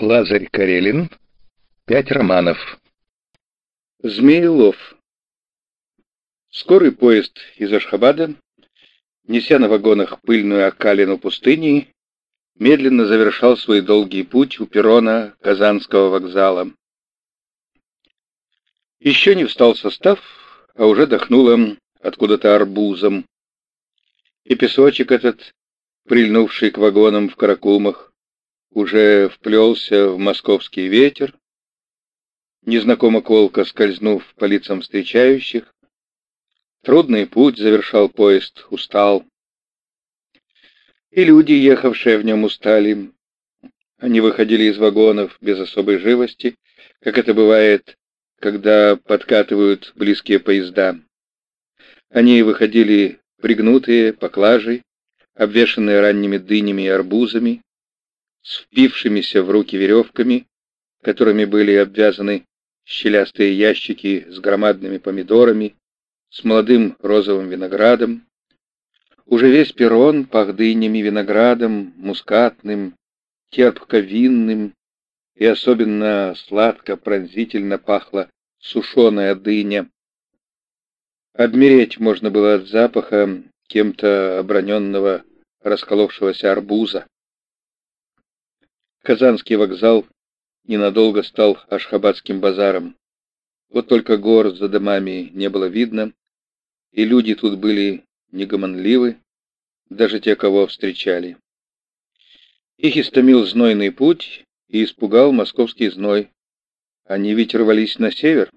Лазарь Карелин. Пять романов. Змеелов. Скорый поезд из Ашхабада, неся на вагонах пыльную окалину пустыни, медленно завершал свой долгий путь у перрона Казанского вокзала. Еще не встал состав, а уже дохнуло откуда-то арбузом. И песочек этот, прильнувший к вагонам в каракумах, уже вплелся в московский ветер, незнакомо колко скользнув по лицам встречающих. Трудный путь завершал поезд, устал. И люди, ехавшие в нем, устали. Они выходили из вагонов без особой живости, как это бывает, когда подкатывают близкие поезда. Они выходили пригнутые, поклажей, обвешанные ранними дынями и арбузами, с впившимися в руки веревками, которыми были обвязаны щелястые ящики с громадными помидорами, с молодым розовым виноградом. Уже весь перрон пах дынями, виноградом, мускатным, терпко-винным, и особенно сладко-пронзительно пахла сушеная дыня. Обмереть можно было от запаха кем-то оброненного расколовшегося арбуза. Казанский вокзал ненадолго стал Ашхабадским базаром. Вот только гор за домами не было видно, и люди тут были негомонливы, даже те, кого встречали. Их истомил знойный путь и испугал московский зной. Они ведь рвались на север.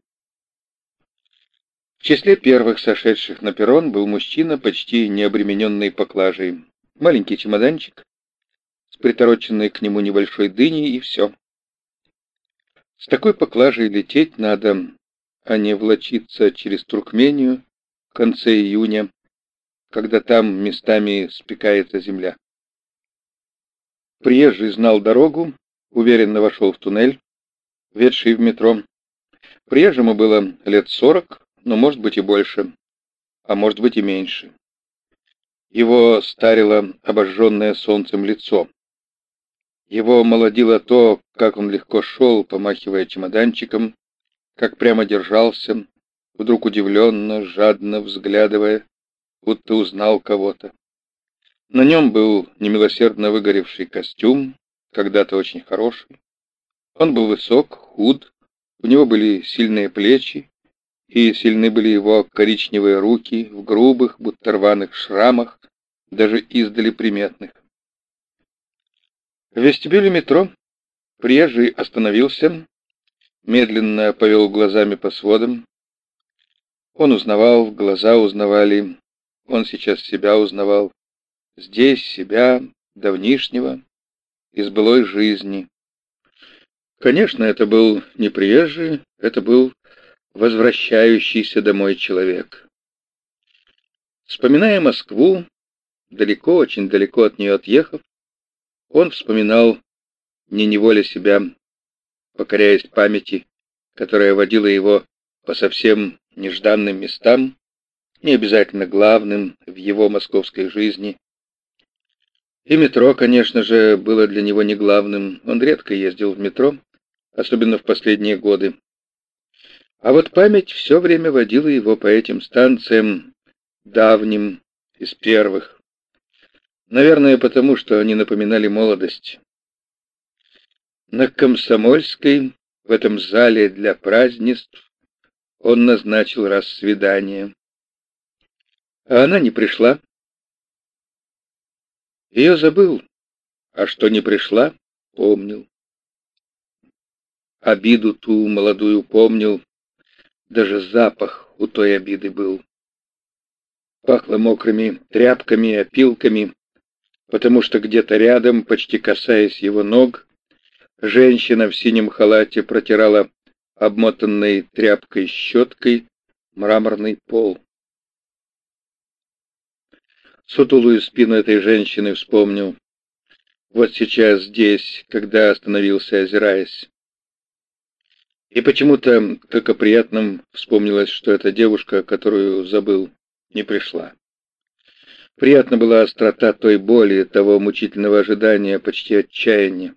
В числе первых сошедших на перрон был мужчина, почти необремененный поклажей. Маленький чемоданчик, притороченной к нему небольшой дыней, и все. С такой поклажей лететь надо, а не влочиться через Туркмению в конце июня, когда там местами спекается земля. Приезжий знал дорогу, уверенно вошел в туннель, ведший в метро. Приезжему было лет сорок, но может быть и больше, а может быть и меньше. Его старило обожженное солнцем лицо. Его молодило то, как он легко шел, помахивая чемоданчиком, как прямо держался, вдруг удивленно, жадно взглядывая, будто узнал кого-то. На нем был немилосердно выгоревший костюм, когда-то очень хороший. Он был высок, худ, у него были сильные плечи, и сильны были его коричневые руки в грубых, будто рваных шрамах, даже издали приметных. В вестибюле метро приезжий остановился, медленно повел глазами по сводам. Он узнавал, глаза узнавали, он сейчас себя узнавал. Здесь себя, давнишнего, из былой жизни. Конечно, это был не приезжий, это был возвращающийся домой человек. Вспоминая Москву, далеко, очень далеко от нее отъехав, он вспоминал, не неволя себя, покоряясь памяти, которая водила его по совсем нежданным местам, не обязательно главным в его московской жизни. И метро, конечно же, было для него не главным. Он редко ездил в метро, особенно в последние годы. А вот память все время водила его по этим станциям, давним, из первых. Наверное, потому что они напоминали молодость. На Комсомольской, в этом зале для празднеств, он назначил раз свидание. А она не пришла. Ее забыл, а что не пришла, помнил. Обиду ту молодую помнил, даже запах у той обиды был. Пахло мокрыми тряпками и опилками, потому что где-то рядом, почти касаясь его ног, женщина в синем халате протирала обмотанной тряпкой щеткой мраморный пол. Сутулую спину этой женщины вспомнил. Вот сейчас здесь, когда остановился, озираясь. И почему-то только приятным вспомнилось, что эта девушка, которую забыл, не пришла. Приятна была острота той боли, того мучительного ожидания, почти отчаяния.